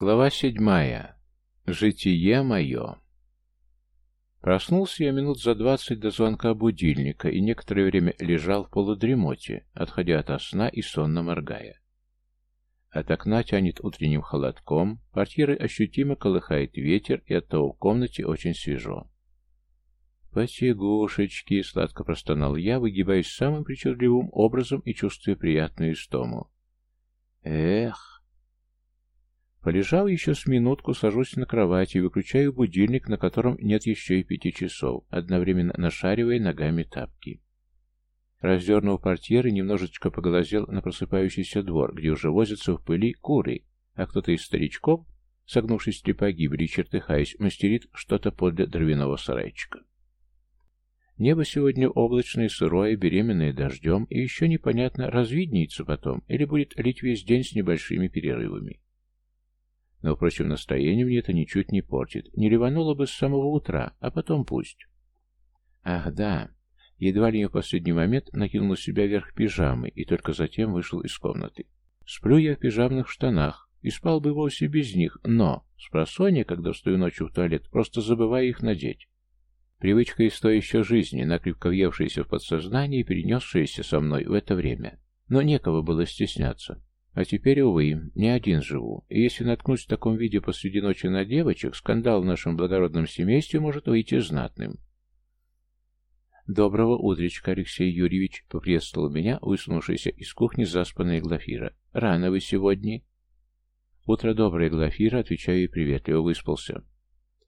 Глава седьмая. Житие мое. Проснулся я минут за двадцать до звонка будильника и некоторое время лежал в полудремоте, отходя от сна и сонно моргая. От окна тянет утренним холодком, квартиры ощутимо колыхает ветер, и оттого в комнате очень свежо. «Потягушечки!» — сладко простонал я, выгибаясь самым причудливым образом и чувствуя приятную истому. «Эх!» Полежав еще с минутку, сажусь на кровать и выключаю будильник, на котором нет еще и пяти часов, одновременно нашаривая ногами тапки. Раздернув портьеры, немножечко поглазел на просыпающийся двор, где уже возятся в пыли куры, а кто-то из старичков, согнувшись при погибели и чертыхаясь, мастерит что-то подле дровяного сарайчика. Небо сегодня облачное, сырое, беременное дождем, и еще непонятно, развиднится потом или будет лить весь день с небольшими перерывами. Но, впрочем, настроение мне это ничуть не портит. Не ревануло бы с самого утра, а потом пусть. Ах, да. Едва ли я в последний момент накинул на себя верх пижамы и только затем вышел из комнаты. Сплю я в пижамных штанах и спал бы вовсе без них, но с просонья, когда встаю ночью в туалет, просто забываю их надеть. Привычка из той еще жизни, накрепко въевшаяся в подсознание и перенесшаяся со мной в это время. Но некого было стесняться. А теперь, увы, не один живу, и если наткнусь в таком виде посреди ночи на девочек, скандал в нашем благородном семействе может выйти знатным. «Доброго утречка, Алексей Юрьевич!» — поприветствовал меня, высунувшийся из кухни заспанная Глафира. «Рано вы сегодня?» «Утро доброе, Глафира!» — отвечаю и приветливо, выспался.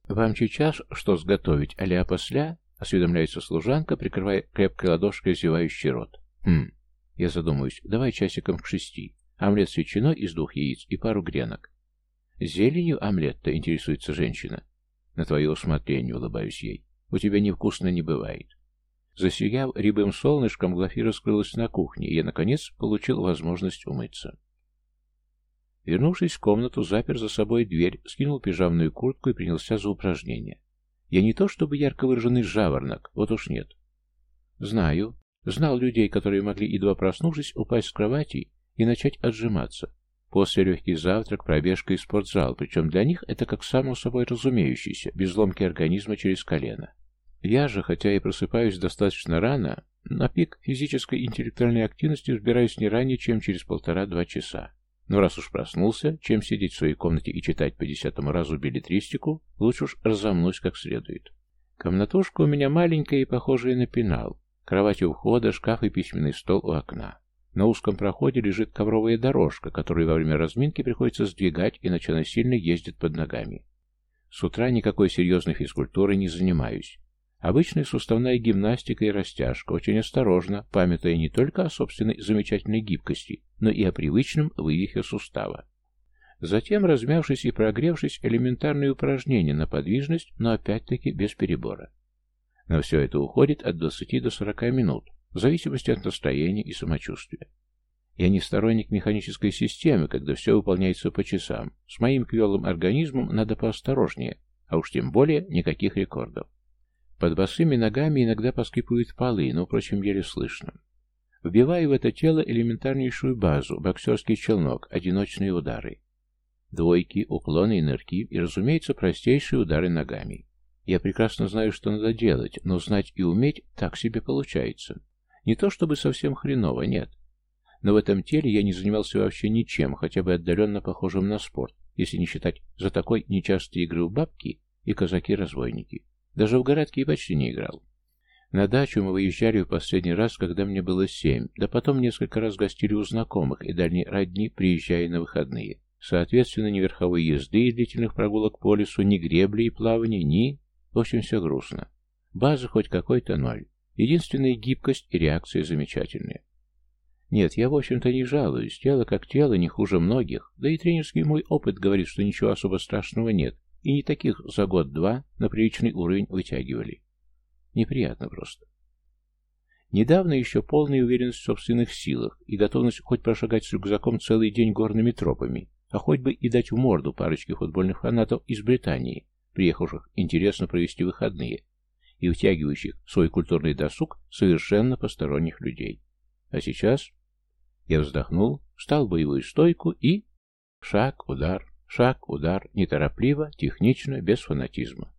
«Вам сейчас что сготовить, а-ля после?» — осведомляется служанка, прикрывая крепкой ладошкой зевающий рот. «Хм...» — я задумаюсь. «Давай часиком к шести». Омлет с ветчиной из двух яиц и пару гренок. Зеленью омлет-то интересуется женщина. На твое усмотрение улыбаюсь ей. У тебя невкусно не бывает. Засияв рябым солнышком, Глафира скрылась на кухне, и я, наконец, получил возможность умыться. Вернувшись в комнату, запер за собой дверь, скинул пижамную куртку и принялся за упражнения. Я не то чтобы ярко выраженный жаворонок, вот уж нет. Знаю. Знал людей, которые могли, едва проснувшись, упасть с кровати и начать отжиматься. После легкий завтрак, пробежка и спортзал, причем для них это как само собой разумеющееся, без ломки организма через колено. Я же, хотя и просыпаюсь достаточно рано, на пик физической и интеллектуальной активности взбираюсь не ранее, чем через полтора-два часа. Но раз уж проснулся, чем сидеть в своей комнате и читать по десятому разу билетристику, лучше уж разомнусь как следует. Комнатушка у меня маленькая и похожая на пенал. Кровать у входа, шкаф и письменный стол у окна. На узком проходе лежит ковровая дорожка, которую во время разминки приходится сдвигать, иначе она сильно ездит под ногами. С утра никакой серьезной физкультурой не занимаюсь. Обычная суставная гимнастика и растяжка, очень осторожно, памятая не только о собственной замечательной гибкости, но и о привычном вывихе сустава. Затем, размявшись и прогревшись, элементарные упражнения на подвижность, но опять-таки без перебора. На все это уходит от 20 до 40 минут, в зависимости от настроения и самочувствия. Я не сторонник механической системы, когда все выполняется по часам. С моим квелым организмом надо поосторожнее, а уж тем более никаких рекордов. Под босыми ногами иногда поскрипывают полы, но, впрочем, еле слышно. Вбиваю в это тело элементарнейшую базу, боксерский челнок, одиночные удары. Двойки, уклоны и нырки, и, разумеется, простейшие удары ногами. Я прекрасно знаю, что надо делать, но знать и уметь так себе получается. Не то чтобы совсем хреново, нет. Но в этом теле я не занимался вообще ничем, хотя бы отдаленно похожим на спорт, если не считать за такой нечастые игры в бабки и казаки-разбойники. Даже в городке я почти не играл. На дачу мы выезжали в последний раз, когда мне было семь, да потом несколько раз гостили у знакомых и дальней родни, приезжая на выходные. Соответственно, ни верховой езды и длительных прогулок по лесу, ни гребли и плавания, ни... В общем, все грустно. Базы хоть какой-то ноль. Единственная гибкость и реакции замечательные. Нет, я, в общем-то, не жалуюсь. Тело как тело, не хуже многих. Да и тренерский мой опыт говорит, что ничего особо страшного нет. И не таких за год-два на приличный уровень вытягивали. Неприятно просто. Недавно еще полная уверенность в собственных силах и готовность хоть прошагать с рюкзаком целый день горными тропами, а хоть бы и дать в морду парочке футбольных фанатов из Британии, приехавших интересно провести выходные, и втягивающих в свой культурный досуг совершенно посторонних людей. А сейчас я вздохнул, встал в боевую стойку и... Шаг, удар, шаг, удар, неторопливо, технично, без фанатизма.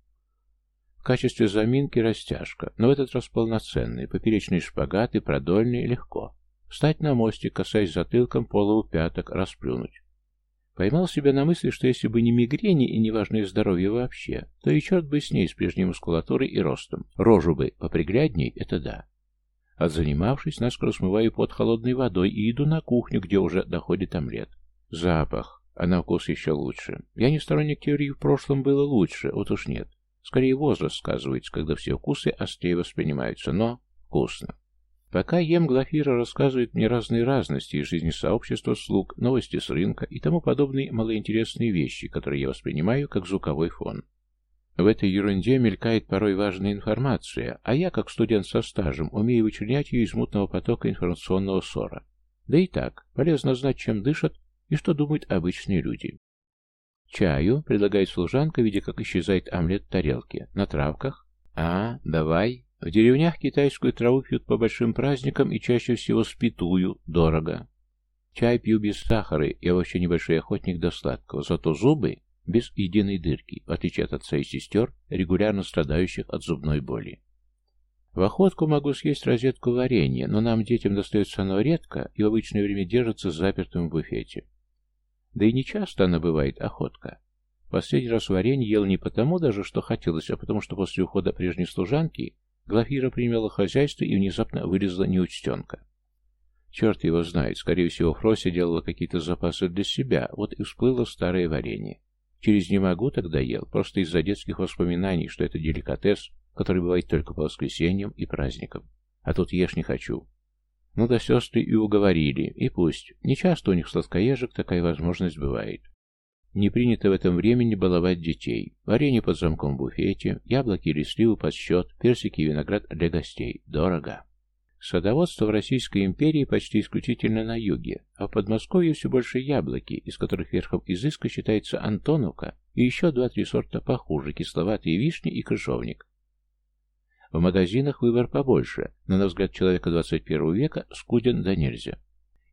В качестве заминки растяжка, но в этот раз полноценный, поперечный шпагат и продольный легко. Встать на мостик, касаясь затылком полову пяток, расплюнуть. Поймал себя на мысли, что если бы не мигрени и неважное здоровье вообще, то и черт бы с ней, с прежней мускулатурой и ростом. Рожу бы поприглядней, это да. А Отзанимавшись, наскоро смываю под холодной водой и иду на кухню, где уже доходит омлет. Запах. А на вкус еще лучше. Я не сторонник теории, в прошлом было лучше, вот уж нет. Скорее возраст сказывается, когда все вкусы острее воспринимаются, но вкусно. Пока ем, Глафира рассказывает мне разные разности из жизни сообщества, слуг, новости с рынка и тому подобные малоинтересные вещи, которые я воспринимаю как звуковой фон. В этой ерунде мелькает порой важная информация, а я, как студент со стажем, умею вычленять ее из мутного потока информационного ссора. Да и так, полезно знать, чем дышат и что думают обычные люди. «Чаю», — предлагает служанка, видя, как исчезает омлет в тарелке. «На травках?» «А, давай», в деревнях китайскую траву пьют по большим праздникам и чаще всего спитую, дорого. Чай пью без сахара, я вообще небольшой охотник до сладкого, зато зубы без единой дырки, в отличие от отца и сестер, регулярно страдающих от зубной боли. В охотку могу съесть розетку варенья, но нам, детям, достается оно редко и в обычное время держится запертым в буфете. Да и не часто она бывает, охотка. Последний раз варенье ел не потому даже, что хотелось, а потому что после ухода прежней служанки Глафира примела хозяйство и внезапно вылезла неучтенка. Черт его знает, скорее всего, Фрося делала какие-то запасы для себя, вот и всплыло старое варенье. Через «не могу» тогда ел, просто из-за детских воспоминаний, что это деликатес, который бывает только по воскресеньям и праздникам. А тут ешь не хочу. Ну да сестры и уговорили, и пусть. Не часто у них сладкоежек такая возможность бывает. Не принято в этом времени баловать детей. Варенье под замком в буфете, яблоки или сливы под счет, персики и виноград для гостей. Дорого. Садоводство в Российской империи почти исключительно на юге, а в Подмосковье все больше яблоки, из которых верхом изыска считается Антоновка и еще два-три сорта похуже, кисловатые вишни и крыжовник. В магазинах выбор побольше, но на взгляд человека 21 века скуден да нельзя.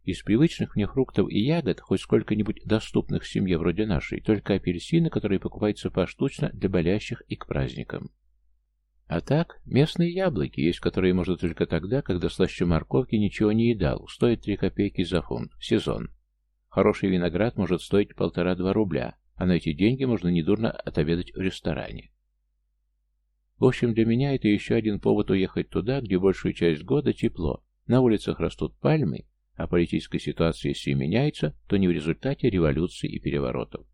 Из привычных мне фруктов и ягод, хоть сколько-нибудь доступных семье вроде нашей, только апельсины, которые покупаются поштучно для болящих и к праздникам. А так, местные яблоки есть, которые можно только тогда, когда слаще морковки ничего не едал, стоит 3 копейки за фунт, сезон. Хороший виноград может стоить полтора-два рубля, а на эти деньги можно недурно отобедать в ресторане. В общем, для меня это еще один повод уехать туда, где большую часть года тепло, на улицах растут пальмы, а политическая ситуация, если меняется, то не в результате революции и переворотов.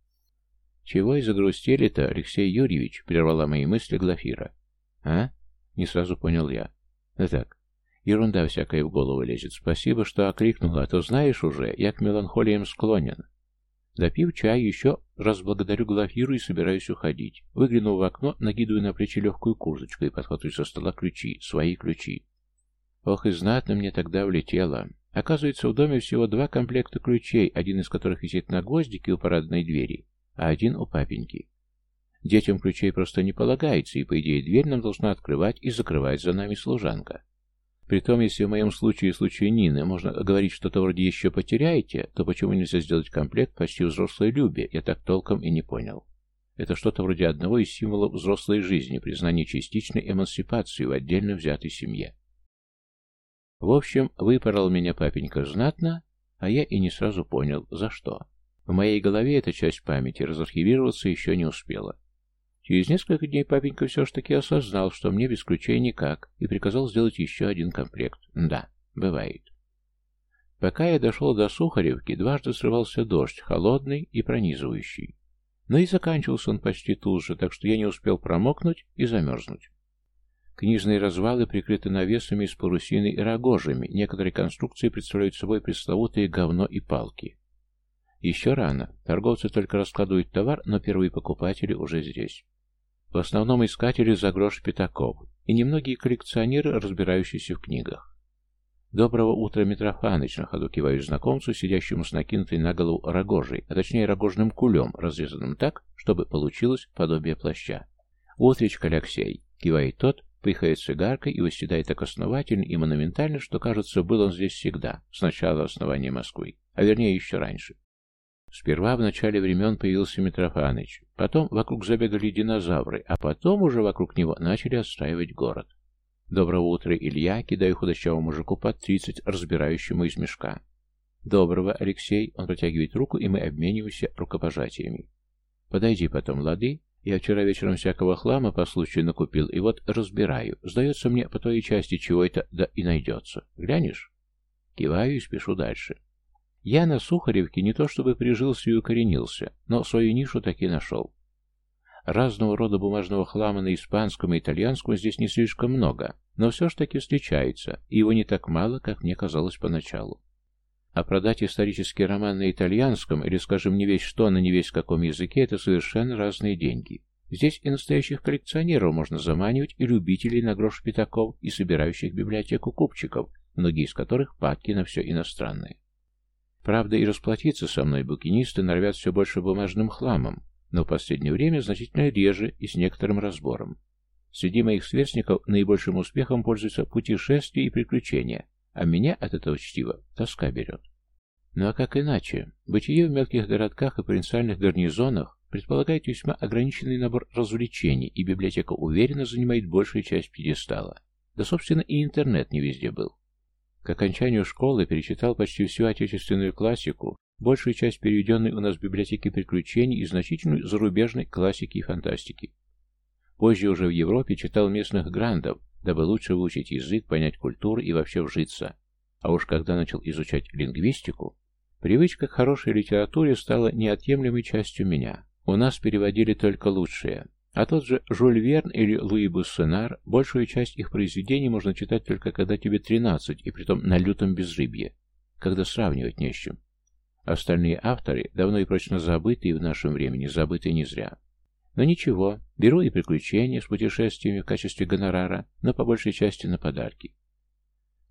«Чего и загрустили-то, Алексей Юрьевич?» — прервала мои мысли Глафира. «А?» — не сразу понял я. «Да так, ерунда всякая в голову лезет. Спасибо, что окрикнула, а то знаешь уже, я к меланхолиям склонен». Допив чай, еще раз благодарю Глафиру и собираюсь уходить. Выглянув в окно, накидываю на плечи легкую курточку и подхватываю со стола ключи, свои ключи. Ох, и знатно мне тогда влетело. Оказывается, в доме всего два комплекта ключей, один из которых висит на гвоздике у парадной двери, а один у папеньки. Детям ключей просто не полагается, и, по идее, дверь нам должна открывать и закрывать за нами служанка. Притом, если в моем случае и случае Нины можно говорить что-то вроде «еще потеряете», то почему нельзя сделать комплект почти взрослой Любе, я так толком и не понял. Это что-то вроде одного из символов взрослой жизни, признания частичной эмансипации в отдельно взятой семье. В общем, выпорол меня папенька знатно, а я и не сразу понял, за что. В моей голове эта часть памяти разархивироваться еще не успела. Через несколько дней папенька все ж таки осознал, что мне без ключей никак, и приказал сделать еще один комплект. Да, бывает. Пока я дошел до Сухаревки, дважды срывался дождь, холодный и пронизывающий. Но и заканчивался он почти тут же, так что я не успел промокнуть и замерзнуть. Книжные развалы прикрыты навесами из парусины и рогожами, некоторые конструкции представляют собой пресловутые говно и палки. Еще рано, торговцы только раскладывают товар, но первые покупатели уже здесь. В основном искатели за грош пятаков и немногие коллекционеры, разбирающиеся в книгах. «Доброго утра, Митрофаныч!» — на ходу киваю знакомцу, сидящему с накинутой на голову рогожей, а точнее рогожным кулем, разрезанным так, чтобы получилось подобие плаща. «Утречка, Алексей!» — кивает тот, пыхает сигаркой и восседает так основательно и монументально, что, кажется, был он здесь всегда, с начала основания Москвы, а вернее еще раньше. Сперва в начале времен появился Митрофаныч, потом вокруг забегали динозавры, а потом уже вокруг него начали отстраивать город. «Доброго утра, Илья!» — кидаю худощавому мужику под тридцать, разбирающему из мешка. «Доброго, Алексей!» — он протягивает руку, и мы обмениваемся рукопожатиями. «Подойди потом, лады?» Я вчера вечером всякого хлама по случаю накупил, и вот разбираю. Сдается мне по той части чего это да и найдется. Глянешь? Киваю и спешу дальше. Я на Сухаревке не то чтобы прижился и укоренился, но свою нишу таки нашел. Разного рода бумажного хлама на испанском и итальянском здесь не слишком много, но все ж таки встречается, и его не так мало, как мне казалось поначалу. А продать исторический роман на итальянском, или, скажем, не весь что, на не весь каком языке, это совершенно разные деньги. Здесь и настоящих коллекционеров можно заманивать, и любителей на грош пятаков, и собирающих библиотеку купчиков, многие из которых падки на все иностранные. Правда, и расплатиться со мной букинисты норвят все больше бумажным хламом, но в последнее время значительно реже и с некоторым разбором. Среди моих сверстников наибольшим успехом пользуются путешествия и приключения, а меня от этого чтива тоска берет. Ну а как иначе? Бытие в мелких городках и провинциальных гарнизонах предполагает весьма ограниченный набор развлечений, и библиотека уверенно занимает большую часть пьедестала. Да, собственно, и интернет не везде был. К окончанию школы перечитал почти всю отечественную классику, большую часть переведенной у нас в библиотеке приключений и значительную зарубежной классики и фантастики. Позже уже в Европе читал местных грандов, дабы лучше выучить язык, понять культуру и вообще вжиться. А уж когда начал изучать лингвистику, привычка к хорошей литературе стала неотъемлемой частью меня. У нас переводили только лучшие. А тот же Жюль Верн или Луи Буссенар, большую часть их произведений можно читать только когда тебе 13, и притом на лютом безрыбье, когда сравнивать не с чем. Остальные авторы давно и прочно забыты, и в нашем времени забыты не зря. Но ничего, беру и приключения с путешествиями в качестве гонорара, но по большей части на подарки.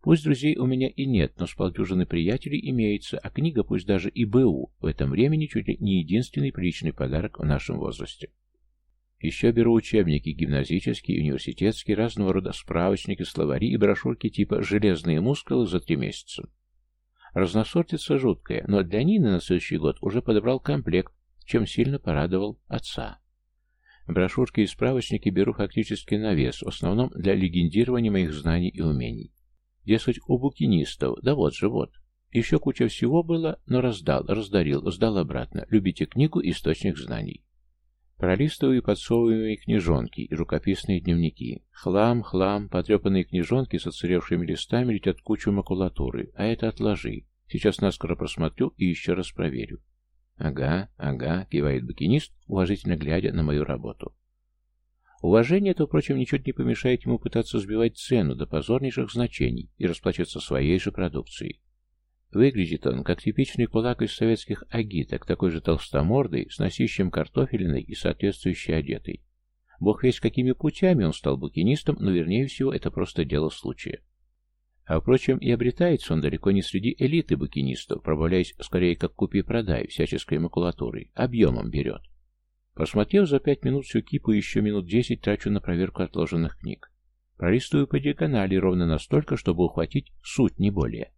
Пусть друзей у меня и нет, но с полдюжины приятелей имеется, а книга, пусть даже и БУ, в этом времени чуть ли не единственный приличный подарок в нашем возрасте. Еще беру учебники, гимназические, университетские, разного рода справочники, словари и брошюрки типа «Железные мускулы» за три месяца. Разносортица жуткая, но для Нины на следующий год уже подобрал комплект, чем сильно порадовал отца. Брошюрки и справочники беру фактически на вес, в основном для легендирования моих знаний и умений. Дескать, у букинистов, да вот же вот. Еще куча всего было, но раздал, раздарил, сдал обратно. Любите книгу «Источник знаний». Пролистываю и подсовываемые книжонки и рукописные дневники. Хлам, хлам, потрепанные книжонки с оцаревшими листами летят кучу макулатуры. А это отложи. Сейчас наскоро просмотрю и еще раз проверю. «Ага, ага», — кивает букинист, уважительно глядя на мою работу. Уважение это, впрочем, ничуть не помешает ему пытаться сбивать цену до позорнейших значений и расплачиваться своей же продукцией. Выглядит он как типичный кулак из советских агиток, такой же толстомордый, с носищем картофельной и соответствующей одетой. Бог весь какими путями он стал букинистом, но вернее всего это просто дело случая. А впрочем, и обретается он далеко не среди элиты букинистов, пробавляясь скорее как купи-продай всяческой макулатурой, объемом берет. Просмотрев за пять минут всю кипу еще минут десять трачу на проверку отложенных книг. Пролистываю по диагонали ровно настолько, чтобы ухватить суть, не более.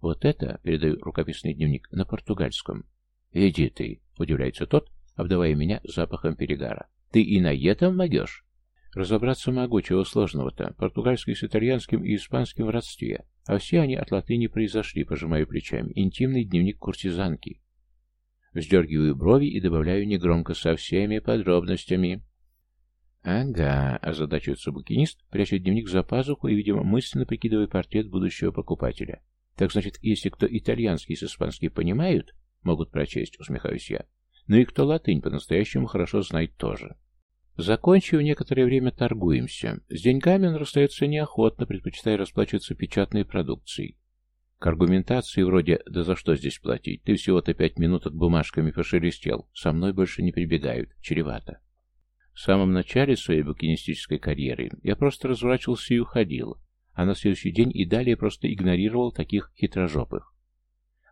Вот это, передаю рукописный дневник, на португальском. «Иди ты», — удивляется тот, обдавая меня запахом перегара. «Ты и на этом могешь?» Разобраться могу, чего сложного-то. Португальский с итальянским и испанским в родстве. А все они от латыни произошли, пожимаю плечами. Интимный дневник куртизанки. Вздергиваю брови и добавляю негромко со всеми подробностями. «Ага», — озадачивается букинист, прячет дневник за пазуху и, видимо, мысленно прикидывая портрет будущего покупателя. «Так значит, если кто итальянский с испанский понимают, могут прочесть», — усмехаюсь я. Но и кто латынь по-настоящему хорошо знает тоже». Закончив, некоторое время торгуемся. С деньгами он расстается неохотно, предпочитая расплачиваться печатной продукцией. К аргументации вроде «Да за что здесь платить? Ты всего-то пять минут от бумажками пошелестел. Со мной больше не прибегают. Чревато». В самом начале своей букинистической карьеры я просто разворачивался и уходил, а на следующий день и далее просто игнорировал таких хитрожопых.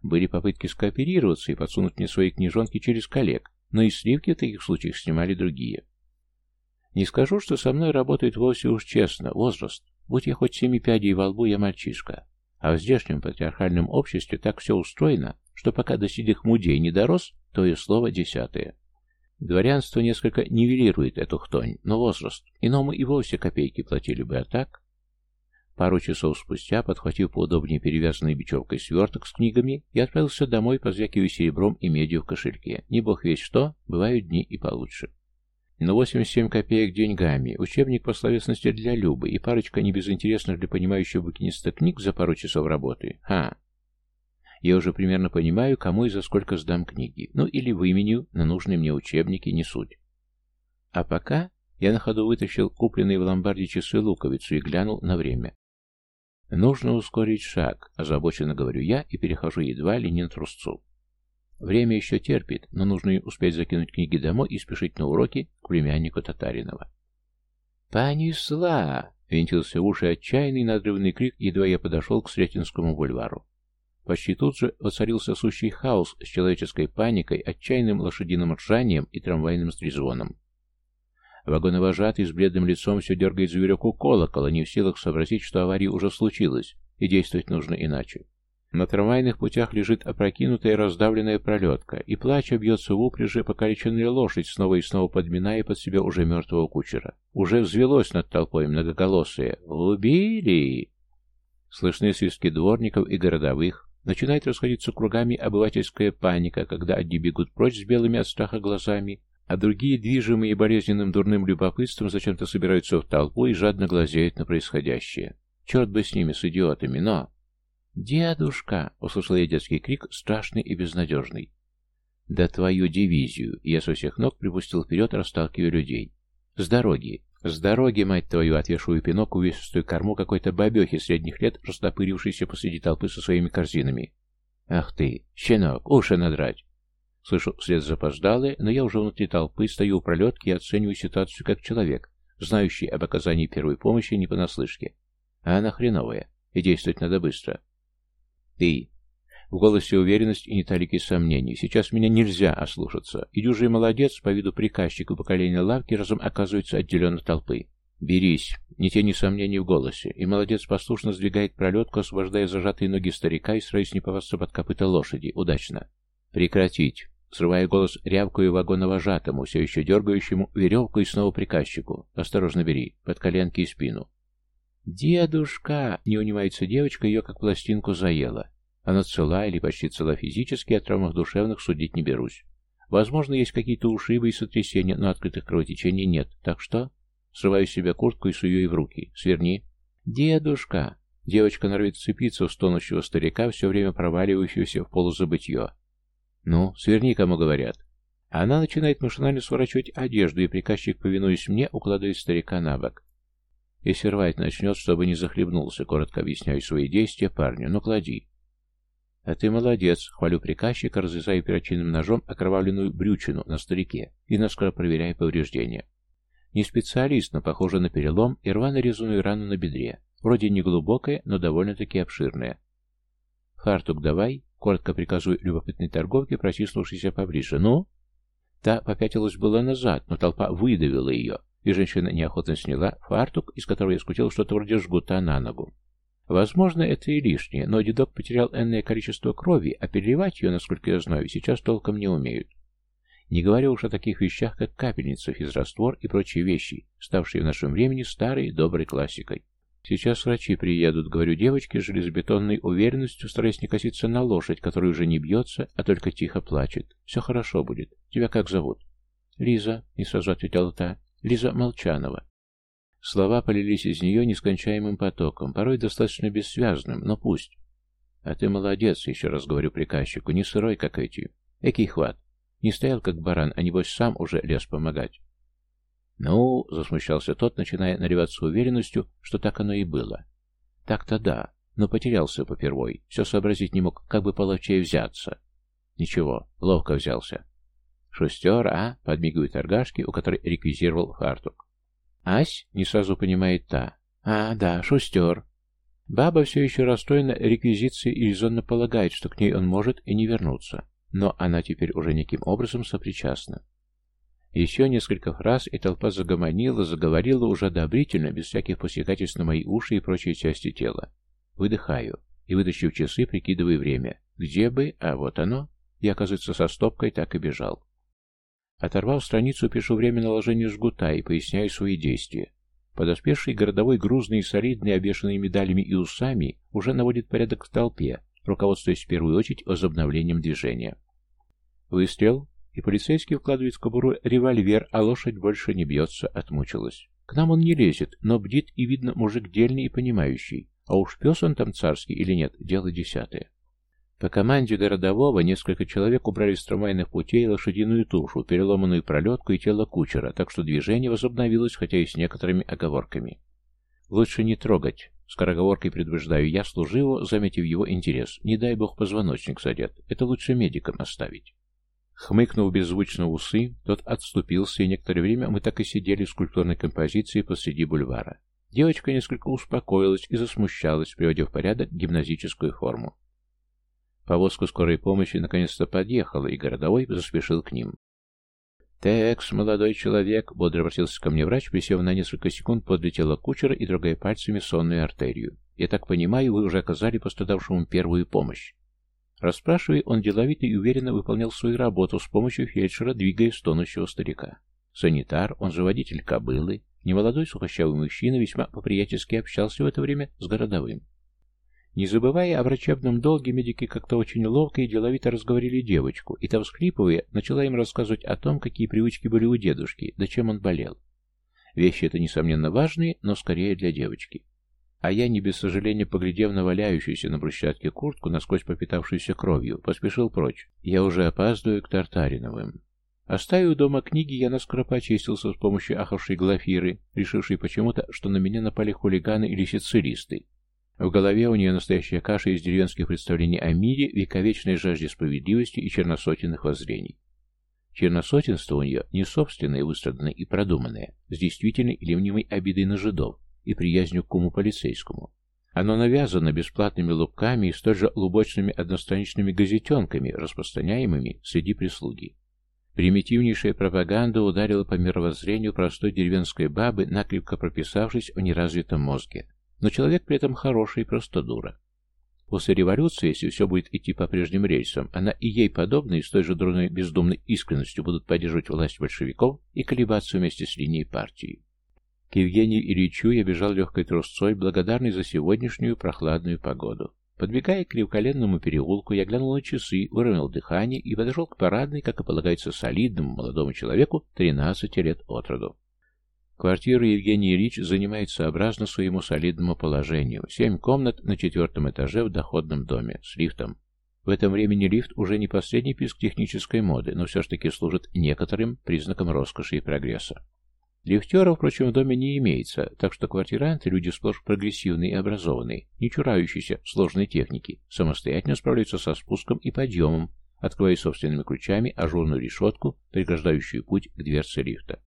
Были попытки скооперироваться и подсунуть мне свои книжонки через коллег, но и сливки в таких случаях снимали другие. Не скажу, что со мной работает вовсе уж честно, возраст. Будь я хоть семи пядей во лбу, я мальчишка. А в здешнем патриархальном обществе так все устроено, что пока до седых мудей не дорос, то и слово десятое. Дворянство несколько нивелирует эту хтонь, но возраст. Иному и вовсе копейки платили бы, а так... Пару часов спустя, подхватив поудобнее перевязанный бечевкой сверток с книгами, я отправился домой, позвякивая серебром и медью в кошельке. Не бог весь что, бывают дни и получше на 87 копеек деньгами, учебник по словесности для Любы и парочка небезынтересных для понимающего букиниста книг за пару часов работы. Ха! Я уже примерно понимаю, кому и за сколько сдам книги. Ну или выменю на нужные мне учебники, не суть. А пока я на ходу вытащил купленные в ломбарде часы луковицу и глянул на время. Нужно ускорить шаг, озабоченно говорю я и перехожу едва ли не на трусцу. Время еще терпит, но нужно успеть закинуть книги домой и спешить на уроки к племяннику Татаринова. «Понесла!» — винтился в уши отчаянный надрывный крик, едва я подошел к Сретенскому бульвару. Почти тут же воцарился сущий хаос с человеческой паникой, отчаянным лошадиным ржанием и трамвайным стрезвоном. Вагоновожатый с бледным лицом все дергает зверек у колокола, не в силах сообразить, что авария уже случилась, и действовать нужно иначе. На трамвайных путях лежит опрокинутая раздавленная пролетка, и плача бьется в упряжи покалеченная лошадь, снова и снова подминая под себя уже мертвого кучера. Уже взвелось над толпой многоголосые «Убили!». Слышны свистки дворников и городовых. Начинает расходиться кругами обывательская паника, когда одни бегут прочь с белыми от страха глазами, а другие, движимые болезненным дурным любопытством, зачем-то собираются в толпу и жадно глазеют на происходящее. Черт бы с ними, с идиотами, но... «Дедушка!» — услышал я детский крик, страшный и безнадежный. «Да твою дивизию!» — я со всех ног припустил вперед, расталкивая людей. «С дороги! С дороги, мать твою!» — отвешиваю пинок увесистую корму какой-то бабехи средних лет, растопырившейся посреди толпы со своими корзинами. «Ах ты! Щенок! Уши надрать!» Слышу след запоздалый, но я уже внутри толпы, стою у пролетки и оцениваю ситуацию как человек, знающий об оказании первой помощи не понаслышке. А она хреновая, и действовать надо быстро ты!» В голосе уверенность и не талики сомнений. «Сейчас меня нельзя ослушаться. И дюжий молодец, по виду приказчика поколения лавки, разом оказывается отделен от толпы. Берись!» Не тени сомнений в голосе. И молодец послушно сдвигает пролетку, освобождая зажатые ноги старика и стараясь не попасться под копыта лошади. Удачно. «Прекратить!» Срывая голос рявкую вагоновожатому, все еще дергающему веревку и снова приказчику. «Осторожно бери, под коленки и спину». «Дедушка!» — не унимается девочка, ее как пластинку заела. Она цела или почти цела физически, о травмах душевных судить не берусь. Возможно, есть какие-то ушибы и сотрясения, но открытых кровотечений нет. Так что? Срываю с себя куртку и сую ей в руки. Сверни. Дедушка! Девочка норовит цепиться в стонущего старика, все время проваливающегося в полузабытье. Ну, сверни, кому говорят. Она начинает машинально сворачивать одежду, и приказчик, повинуясь мне, укладывает старика на бок. Если рвать начнет, чтобы не захлебнулся, коротко объясняю свои действия парню. Ну, клади. «А ты молодец!» — хвалю приказчика, разрезаю перочинным ножом окровавленную брючину на старике и наскоро проверяю повреждения. Не специалист, но похоже на перелом и рвано-резаную рану на бедре. Вроде не глубокая, но довольно-таки обширная. «Фартук давай!» — коротко приказываю любопытной торговке, прочиславшейся поближе. «Ну?» Та попятилась была назад, но толпа выдавила ее, и женщина неохотно сняла фартук, из которого я скутил что-то вроде жгута на ногу. Возможно, это и лишнее, но дедок потерял энное количество крови, а переливать ее, насколько я знаю, сейчас толком не умеют. Не говоря уж о таких вещах, как капельница, физраствор и прочие вещи, ставшие в нашем времени старой доброй классикой. Сейчас врачи приедут, говорю девочке с железобетонной уверенностью, стараясь не коситься на лошадь, которая уже не бьется, а только тихо плачет. Все хорошо будет. Тебя как зовут? Лиза, не сразу ответила та. Лиза Молчанова. Слова полились из нее нескончаемым потоком, порой достаточно бессвязным, но пусть. А ты молодец, еще раз говорю приказчику, не сырой, как эти. Экий хват. Не стоял, как баран, а небось сам уже лез помогать. Ну, засмущался тот, начиная наливаться уверенностью, что так оно и было. Так-то да, но потерялся попервой, все сообразить не мог, как бы половчей взяться. Ничего, ловко взялся. Шестер, а? Подмигивает торгашки, у которой реквизировал фартук. «Ась?» — не сразу понимает та. «А, да, шустер». Баба все еще расстроена реквизицией и резонно полагает, что к ней он может и не вернуться. Но она теперь уже неким образом сопричастна. Еще несколько фраз, и толпа загомонила, заговорила уже одобрительно, без всяких посягательств на мои уши и прочие части тела. Выдыхаю. И, вытащив часы, прикидываю время. Где бы, а вот оно. Я, оказывается, со стопкой так и бежал. Оторвал страницу, пишу время наложения жгута и поясняю свои действия. Подоспевший городовой грузный и солидный, обвешанный медалями и усами, уже наводит порядок в толпе, руководствуясь в первую очередь возобновлением движения. Выстрел, и полицейский вкладывает в кобуру револьвер, а лошадь больше не бьется, отмучилась. К нам он не лезет, но бдит и, видно, мужик дельный и понимающий. А уж пес он там царский или нет, дело десятое. По команде городового несколько человек убрали с трамвайных путей лошадиную тушу, переломанную пролетку и тело кучера, так что движение возобновилось, хотя и с некоторыми оговорками. «Лучше не трогать», — скороговоркой предупреждаю я служиву, заметив его интерес. «Не дай бог позвоночник задет, это лучше медикам оставить». Хмыкнув беззвучно усы, тот отступился, и некоторое время мы так и сидели в скульптурной композиции посреди бульвара. Девочка несколько успокоилась и засмущалась, приводя в порядок гимназическую форму. Повозка скорой помощи наконец-то подъехала, и городовой заспешил к ним. «Текс, молодой человек!» — бодро обратился ко мне врач, присев на несколько секунд подле тела кучера и другая пальцами сонную артерию. «Я так понимаю, вы уже оказали пострадавшему первую помощь». Расспрашивая, он деловито и уверенно выполнял свою работу с помощью фельдшера, двигая стонущего старика. Санитар, он же водитель кобылы, немолодой сухощавый мужчина, весьма по-приятельски общался в это время с городовым. Не забывая о врачебном долге, медики как-то очень ловко и деловито разговорили девочку, и та, всхлипывая, начала им рассказывать о том, какие привычки были у дедушки, да чем он болел. Вещи это, несомненно, важные, но скорее для девочки. А я, не без сожаления поглядев на валяющуюся на брусчатке куртку, насквозь попитавшуюся кровью, поспешил прочь. Я уже опаздываю к Тартариновым. Оставив дома книги, я наскоро почистился с помощью ахавшей глафиры, решившей почему-то, что на меня напали хулиганы или сицилисты, в голове у нее настоящая каша из деревенских представлений о мире, вековечной жажде справедливости и черносотенных воззрений. Черносотенство у нее не собственное, выстраданное и продуманное, с действительной или мнимой обидой на жидов и приязнью к куму полицейскому. Оно навязано бесплатными лупками и столь же лубочными одностраничными газетенками, распространяемыми среди прислуги. Примитивнейшая пропаганда ударила по мировоззрению простой деревенской бабы, накрепко прописавшись в неразвитом мозге. Но человек при этом хороший, и просто дура. После революции, если все будет идти по прежним рельсам, она и ей подобные с той же дурной бездумной искренностью будут поддерживать власть большевиков и колебаться вместе с линией партии. К Евгению Ильичу я бежал легкой трусцой, благодарный за сегодняшнюю прохладную погоду. Подбегая к кривколенному переулку, я глянул на часы, выровнял дыхание и подошел к парадной, как и полагается солидному молодому человеку, 13 лет от роду. Квартиру Евгений Ильич занимает сообразно своему солидному положению. Семь комнат на четвертом этаже в доходном доме с лифтом. В этом времени лифт уже не последний писк технической моды, но все ж таки служит некоторым признаком роскоши и прогресса. Лифтера, впрочем, в доме не имеется, так что квартиранты – люди сплошь прогрессивные и образованные, не чурающиеся сложной техники, самостоятельно справляются со спуском и подъемом, открывая собственными ключами ажурную решетку, преграждающую путь к дверце лифта.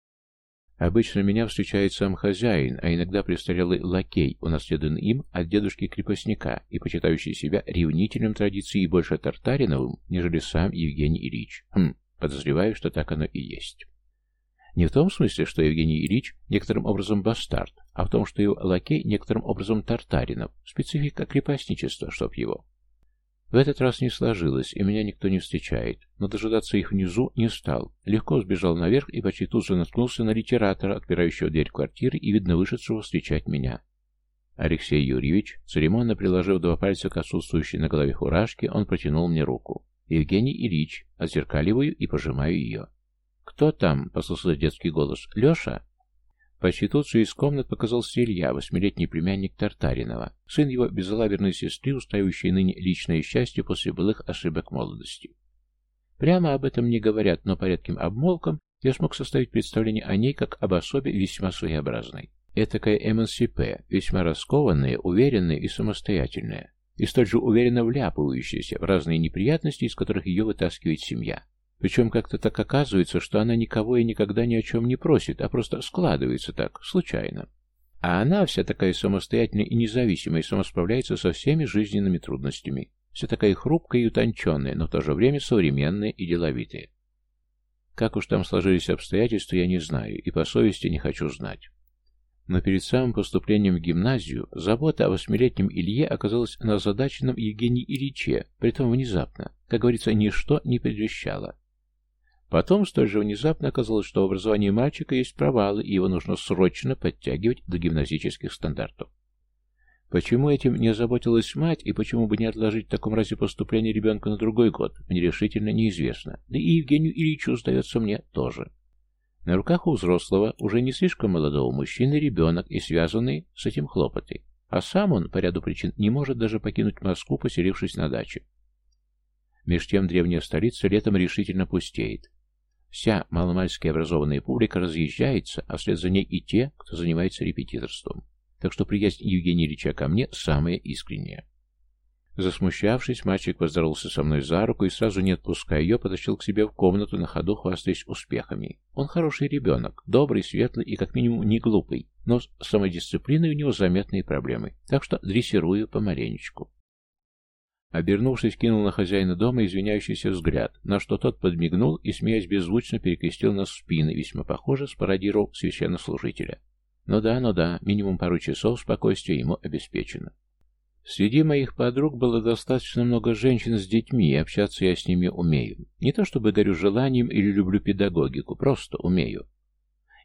Обычно меня встречает сам хозяин, а иногда престарелый лакей, унаследованный им от дедушки-крепостника и почитающий себя ревнителем традиции больше Тартариновым, нежели сам Евгений Ильич. Хм, подозреваю, что так оно и есть. Не в том смысле, что Евгений Ильич некоторым образом бастард, а в том, что его лакей некоторым образом Тартаринов, специфика крепостничества, чтоб его. В этот раз не сложилось, и меня никто не встречает, но дожидаться их внизу не стал. Легко сбежал наверх и почти тут же наткнулся на литератора, отпирающего дверь квартиры и, видно, вышедшего встречать меня. Алексей Юрьевич, церемонно приложив два пальца к отсутствующей на голове фуражке, он протянул мне руку. «Евгений Ильич», отзеркаливаю и пожимаю ее. «Кто там?» — послышался детский голос. «Леша?» Почти тут же из комнат показался Илья, восьмилетний племянник Тартаринова, сын его безалаберной сестры, устающий ныне личное счастье после былых ошибок молодости. Прямо об этом не говорят, но по редким обмолвкам я смог составить представление о ней как об особе весьма своеобразной. Этакая МНСП, весьма раскованная, уверенная и самостоятельная, и столь же уверенно вляпывающаяся в разные неприятности, из которых ее вытаскивает семья. Причем как-то так оказывается, что она никого и никогда ни о чем не просит, а просто складывается так, случайно. А она вся такая самостоятельная и независимая, и самосправляется со всеми жизненными трудностями. Вся такая хрупкая и утонченная, но в то же время современная и деловитая. Как уж там сложились обстоятельства, я не знаю, и по совести не хочу знать. Но перед самым поступлением в гимназию забота о восьмилетнем Илье оказалась на озадаченном Евгении Ильиче, притом внезапно, как говорится, ничто не предвещало. Потом столь же внезапно оказалось, что в образовании мальчика есть провалы, и его нужно срочно подтягивать до гимназических стандартов. Почему этим не заботилась мать, и почему бы не отложить в таком разе поступление ребенка на другой год, мне решительно неизвестно. Да и Евгению Ильичу, сдается мне, тоже. На руках у взрослого, уже не слишком молодого мужчины, ребенок и связанные с этим хлопоты. А сам он, по ряду причин, не может даже покинуть Москву, поселившись на даче. Меж тем древняя столица летом решительно пустеет. Вся маломальски образованная публика разъезжается, а вслед за ней и те, кто занимается репетиторством. Так что приязнь Евгения Ильича ко мне самая искренняя. Засмущавшись, мальчик поздоровался со мной за руку и сразу не отпуская ее, потащил к себе в комнату на ходу, хвастаясь успехами. Он хороший ребенок, добрый, светлый и как минимум не глупый, но с самодисциплиной у него заметные проблемы, так что дрессирую помаленечку. Обернувшись, кинул на хозяина дома извиняющийся взгляд, на что тот подмигнул и, смеясь беззвучно, перекрестил нас в спины, весьма похоже спародировал священнослужителя. Ну да, ну да, минимум пару часов спокойствия ему обеспечено. Среди моих подруг было достаточно много женщин с детьми, и общаться я с ними умею. Не то чтобы горю желанием или люблю педагогику, просто умею.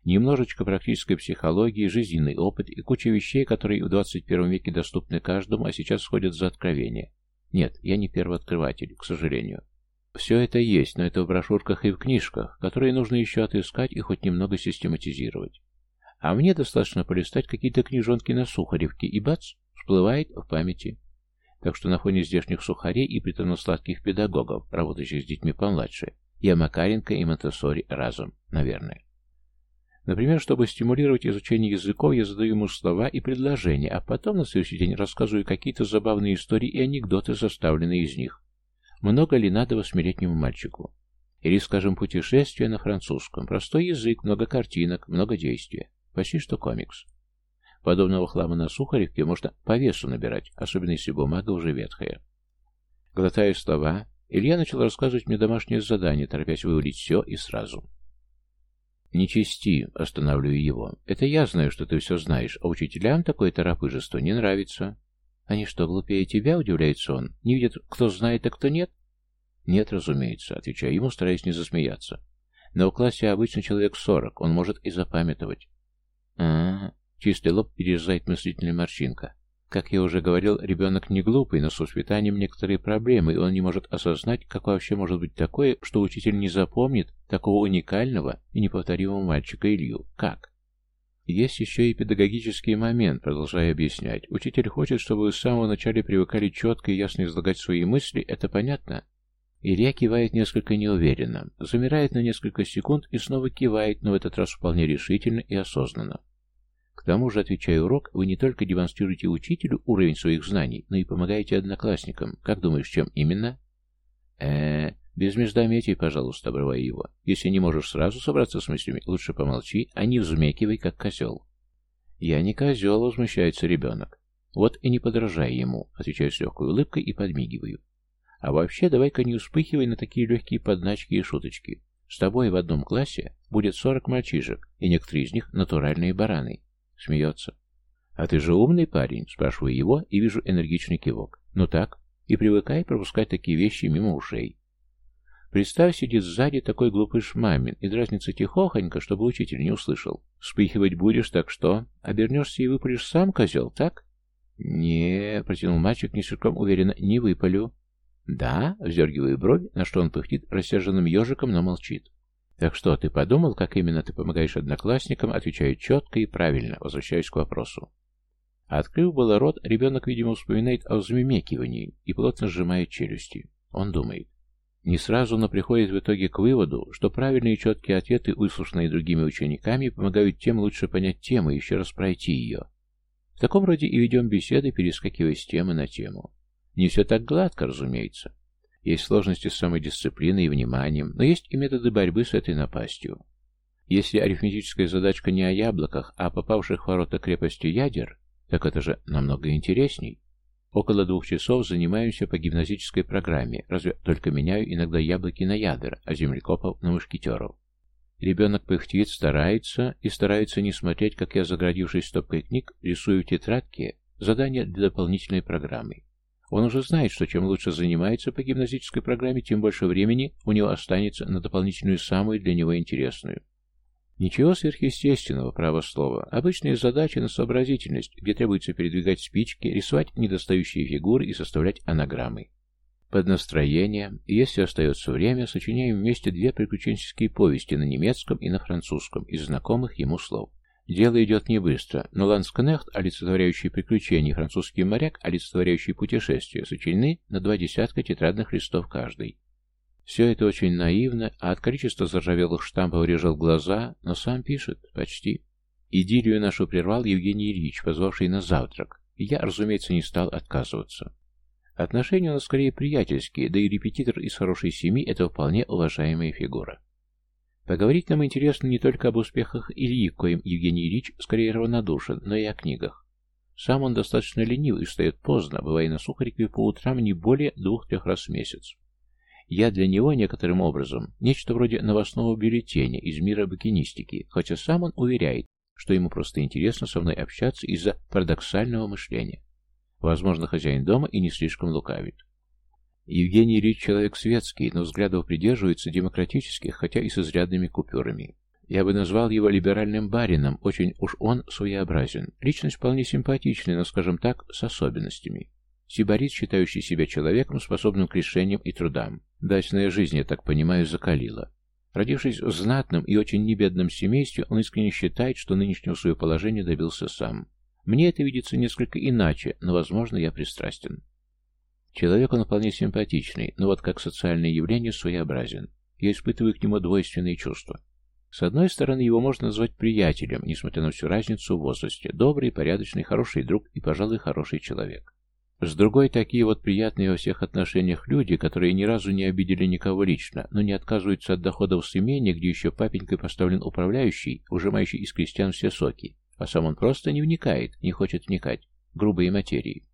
Немножечко практической психологии, жизненный опыт и куча вещей, которые в 21 веке доступны каждому, а сейчас сходят за откровение. Нет, я не первооткрыватель, к сожалению. Все это есть, но это в брошюрках и в книжках, которые нужно еще отыскать и хоть немного систематизировать. А мне достаточно полистать какие-то книжонки на сухаревке, и бац, всплывает в памяти. Так что на фоне здешних сухарей и притонно-сладких педагогов, работающих с детьми помладше, я Макаренко и Монтессори разом, наверное. Например, чтобы стимулировать изучение языков, я задаю ему слова и предложения, а потом на следующий день рассказываю какие-то забавные истории и анекдоты, составленные из них. Много ли надо восьмилетнему мальчику? Или, скажем, путешествие на французском. Простой язык, много картинок, много действия. Почти что комикс. Подобного хлама на сухаревке можно по весу набирать, особенно если бумага уже ветхая. Глотая слова, Илья начал рассказывать мне домашнее задание, торопясь выудить все и сразу. «Не чести», — останавливаю его. «Это я знаю, что ты все знаешь, а учителям такое торопыжество не нравится». «Они что, глупее тебя?» — удивляется он. «Не видят, кто знает, а кто нет?» «Нет, разумеется», — отвечаю ему, стараясь не засмеяться. «Но в классе обычно человек сорок, он может и запамятовать». «А-а-а», — чистый лоб перерезает мыслительная морщинка. Как я уже говорил, ребенок не глупый, но с воспитанием некоторые проблемы, и он не может осознать, как вообще может быть такое, что учитель не запомнит такого уникального и неповторимого мальчика Илью. Как? Есть еще и педагогический момент, продолжая объяснять. Учитель хочет, чтобы вы с самого начала привыкали четко и ясно излагать свои мысли, это понятно? Илья кивает несколько неуверенно, замирает на несколько секунд и снова кивает, но в этот раз вполне решительно и осознанно тому же, отвечая урок, вы не только демонстрируете учителю уровень своих знаний, но и помогаете одноклассникам. Как думаешь, чем именно? э без междометий, пожалуйста, обрывай его. Если не можешь сразу собраться с мыслями, лучше помолчи, а не взмекивай, как козел. Я не козел, возмущается ребенок. Вот и не подражай ему, отвечаю с легкой улыбкой и подмигиваю. А вообще, давай-ка не успыхивай на такие легкие подначки и шуточки. С тобой в одном классе будет сорок мальчишек, и некоторые из них натуральные бараны. Смеется. «А ты же умный парень?» Спрашиваю его и вижу энергичный кивок. «Ну так?» И привыкай пропускать такие вещи мимо ушей. Представь, сидит сзади такой глупый шмамин и дразнится тихохонько, чтобы учитель не услышал. Вспыхивать будешь, так что? Обернешься и выпалишь сам, козел, так? не протянул мальчик не слишком уверенно, — «не выпалю». «Да?» — вздергиваю бровь, на что он пыхтит рассерженным ежиком, но молчит. Так что, ты подумал, как именно ты помогаешь одноклассникам? Отвечаю четко и правильно, возвращаясь к вопросу. Открыв было рот, ребенок, видимо, вспоминает о взмемекивании и плотно сжимает челюсти. Он думает. Не сразу, но приходит в итоге к выводу, что правильные и четкие ответы, услышанные другими учениками, помогают тем лучше понять тему и еще раз пройти ее. В таком роде и ведем беседы, перескакивая с темы на тему. Не все так гладко, разумеется. Есть сложности с самодисциплиной и вниманием, но есть и методы борьбы с этой напастью. Если арифметическая задачка не о яблоках, а о попавших в ворота крепости ядер, так это же намного интересней. Около двух часов занимаемся по гимназической программе, разве только меняю иногда яблоки на ядер, а землекопов на мушкетеров. Ребенок пыхтит, старается, и старается не смотреть, как я, заградившись стопкой книг, рисую в тетрадке задание для дополнительной программы. Он уже знает, что чем лучше занимается по гимназической программе, тем больше времени у него останется на дополнительную самую для него интересную. Ничего сверхъестественного, право слова. Обычные задачи на сообразительность, где требуется передвигать спички, рисовать недостающие фигуры и составлять анаграммы. Под настроение, если остается время, сочиняем вместе две приключенческие повести на немецком и на французском из знакомых ему слов. Дело идет не быстро, но Ланскнехт, олицетворяющий приключения, и французский моряк, олицетворяющий путешествия, сочлены на два десятка тетрадных листов каждый. Все это очень наивно, а от количества заржавелых штампов режет глаза, но сам пишет, почти. Идиллию нашу прервал Евгений Ильич, позвавший на завтрак, и я, разумеется, не стал отказываться. Отношения у нас скорее приятельские, да и репетитор из хорошей семьи – это вполне уважаемая фигура. Поговорить нам интересно не только об успехах Ильи, коим Евгений Ильич скорее равнодушен, но и о книгах. Сам он достаточно ленив и встает поздно, бывая на сухарикве по утрам не более двух-трех раз в месяц. Я для него некоторым образом нечто вроде новостного бюллетеня из мира букинистики, хотя сам он уверяет, что ему просто интересно со мной общаться из-за парадоксального мышления. Возможно, хозяин дома и не слишком лукавит. Евгений Ильич человек светский, но взглядов придерживается демократических, хотя и с изрядными купюрами. Я бы назвал его либеральным барином, очень уж он своеобразен. Личность вполне симпатичная, но, скажем так, с особенностями. Сибарит, считающий себя человеком, способным к решениям и трудам. Дачная жизнь, я так понимаю, закалила. Родившись в знатном и очень небедном семействе, он искренне считает, что нынешнего свое положение добился сам. Мне это видится несколько иначе, но, возможно, я пристрастен. Человек он вполне симпатичный, но вот как социальное явление своеобразен. Я испытываю к нему двойственные чувства. С одной стороны, его можно назвать приятелем, несмотря на всю разницу в возрасте. Добрый, порядочный, хороший друг и, пожалуй, хороший человек. С другой, такие вот приятные во всех отношениях люди, которые ни разу не обидели никого лично, но не отказываются от доходов с имения, где еще папенькой поставлен управляющий, ужимающий из крестьян все соки, а сам он просто не вникает, не хочет вникать, грубые материи.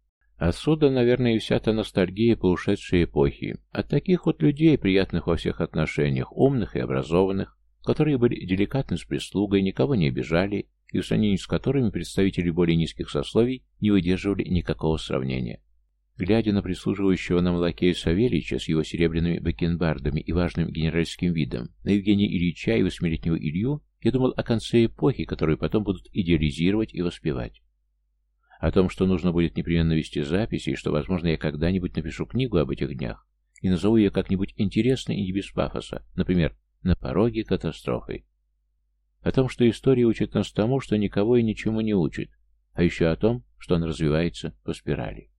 Отсюда, наверное, и вся та ностальгия по ушедшей эпохе. От таких вот людей, приятных во всех отношениях, умных и образованных, которые были деликатны с прислугой, никого не обижали, и в сравнении с которыми представители более низких сословий не выдерживали никакого сравнения. Глядя на прислуживающего нам лакея Савельича с его серебряными бакенбардами и важным генеральским видом, на Евгения Ильича и восьмилетнего Илью, я думал о конце эпохи, которую потом будут идеализировать и воспевать. О том, что нужно будет непременно вести записи, и что, возможно, я когда-нибудь напишу книгу об этих днях и назову ее как-нибудь интересно и не без пафоса, например, «На пороге катастрофы». О том, что история учит нас тому, что никого и ничему не учит, а еще о том, что он развивается по спирали.